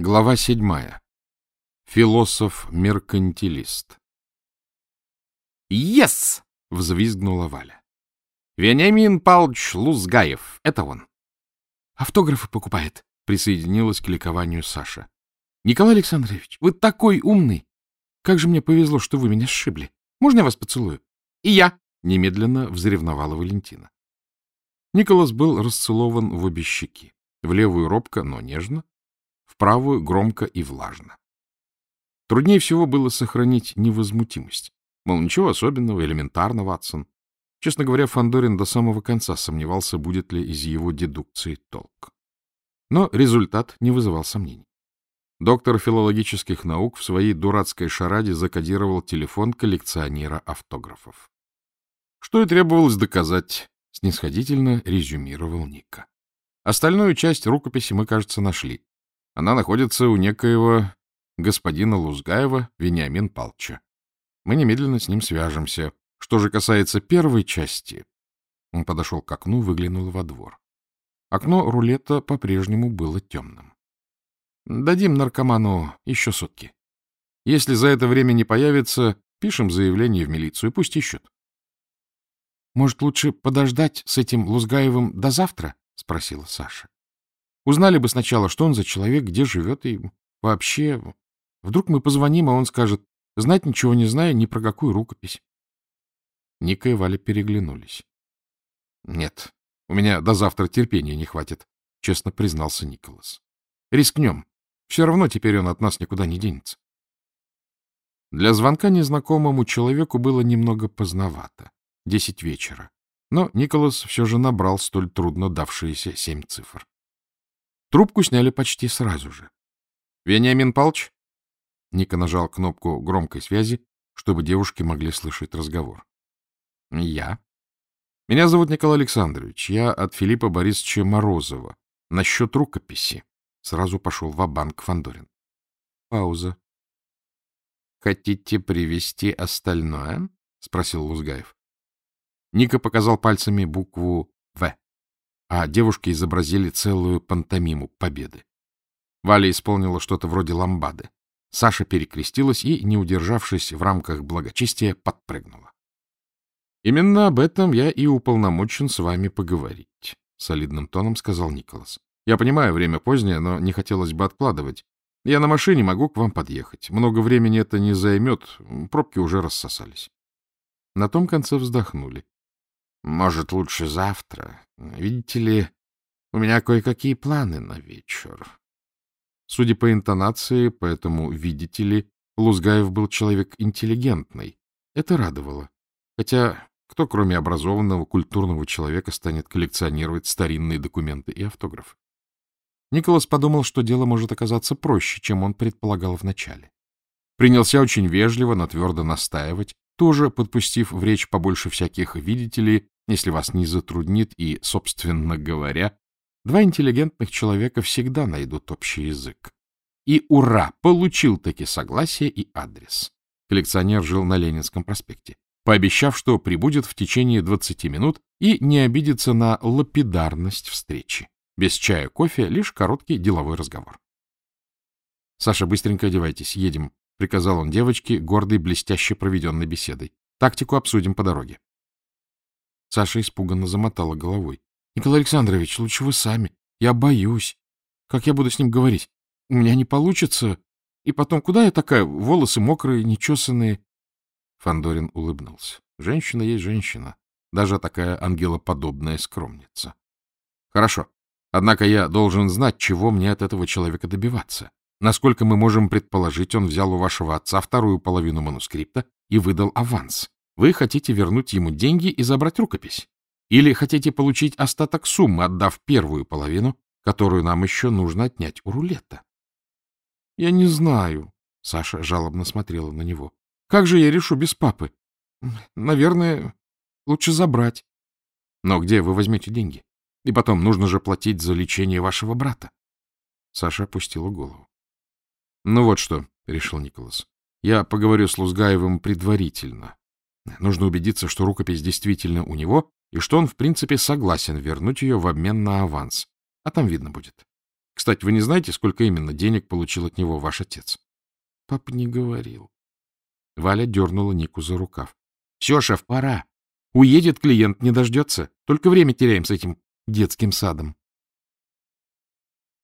Глава седьмая. Философ-меркантилист. «Ес!» — взвизгнула Валя. «Вениамин Павлович Лузгаев. Это он». «Автографы покупает», — присоединилась к ликованию Саша. «Николай Александрович, вы такой умный! Как же мне повезло, что вы меня сшибли. Можно я вас поцелую?» «И я!» — немедленно взревновала Валентина. Николас был расцелован в обе щеки. В левую робко, но нежно, правую громко и влажно. Труднее всего было сохранить невозмутимость. Мол, ничего особенного, элементарно, Ватсон. Честно говоря, Фандорин до самого конца сомневался, будет ли из его дедукции толк. Но результат не вызывал сомнений. Доктор филологических наук в своей дурацкой шараде закодировал телефон коллекционера автографов. Что и требовалось доказать, снисходительно резюмировал Ника. Остальную часть рукописи мы, кажется, нашли. Она находится у некоего господина Лузгаева Вениамин Палча. Мы немедленно с ним свяжемся. Что же касается первой части... Он подошел к окну, выглянул во двор. Окно рулета по-прежнему было темным. Дадим наркоману еще сутки. Если за это время не появится, пишем заявление в милицию, пусть ищут. — Может, лучше подождать с этим Лузгаевым до завтра? — спросила Саша. Узнали бы сначала, что он за человек, где живет и вообще... Вдруг мы позвоним, а он скажет, знать ничего не зная ни про какую рукопись. Ника и Валя переглянулись. — Нет, у меня до завтра терпения не хватит, — честно признался Николас. — Рискнем. Все равно теперь он от нас никуда не денется. Для звонка незнакомому человеку было немного поздновато. Десять вечера. Но Николас все же набрал столь трудно давшиеся семь цифр. Трубку сняли почти сразу же. — Вениамин Палч? Ника нажал кнопку громкой связи, чтобы девушки могли слышать разговор. — Я. — Меня зовут Николай Александрович. Я от Филиппа Борисовича Морозова. Насчет рукописи. Сразу пошел в банк Фандорин. Пауза. — Хотите привести остальное? — спросил Лузгаев. Ника показал пальцами букву а девушки изобразили целую пантомиму победы. Валя исполнила что-то вроде ламбады. Саша перекрестилась и, не удержавшись в рамках благочестия, подпрыгнула. — Именно об этом я и уполномочен с вами поговорить, — солидным тоном сказал Николас. — Я понимаю, время позднее, но не хотелось бы откладывать. Я на машине могу к вам подъехать. Много времени это не займет, пробки уже рассосались. На том конце вздохнули. Может, лучше завтра. Видите ли, у меня кое-какие планы на вечер. Судя по интонации, поэтому, видите ли, Лузгаев был человек интеллигентный. Это радовало. Хотя кто, кроме образованного, культурного человека, станет коллекционировать старинные документы и автографы? Николас подумал, что дело может оказаться проще, чем он предполагал вначале. Принялся очень вежливо, но твердо настаивать, тоже подпустив в речь побольше всяких «видите ли», если вас не затруднит, и, собственно говоря, два интеллигентных человека всегда найдут общий язык. И ура! Получил таки согласие и адрес. Коллекционер жил на Ленинском проспекте, пообещав, что прибудет в течение 20 минут и не обидится на лапидарность встречи. Без чая, кофе, лишь короткий деловой разговор. — Саша, быстренько одевайтесь, едем, — приказал он девочке, гордой блестяще проведенной беседой. — Тактику обсудим по дороге. Саша испуганно замотала головой. — Николай Александрович, лучше вы сами. Я боюсь. Как я буду с ним говорить? У меня не получится. И потом, куда я такая? Волосы мокрые, нечесанные. Фандорин улыбнулся. Женщина есть женщина. Даже такая ангелоподобная скромница. Хорошо. Однако я должен знать, чего мне от этого человека добиваться. Насколько мы можем предположить, он взял у вашего отца вторую половину манускрипта и выдал аванс. Вы хотите вернуть ему деньги и забрать рукопись? Или хотите получить остаток суммы, отдав первую половину, которую нам еще нужно отнять у рулета? — Я не знаю, — Саша жалобно смотрела на него. — Как же я решу без папы? Наверное, лучше забрать. Но где вы возьмете деньги? И потом, нужно же платить за лечение вашего брата. Саша опустила голову. Ну вот что, — решил Николас. Я поговорю с Лузгаевым предварительно. Нужно убедиться, что рукопись действительно у него, и что он, в принципе, согласен вернуть ее в обмен на аванс. А там видно будет. Кстати, вы не знаете, сколько именно денег получил от него ваш отец? Папа не говорил. Валя дернула Нику за рукав. — Все, шеф, пора. Уедет клиент, не дождется. Только время теряем с этим детским садом.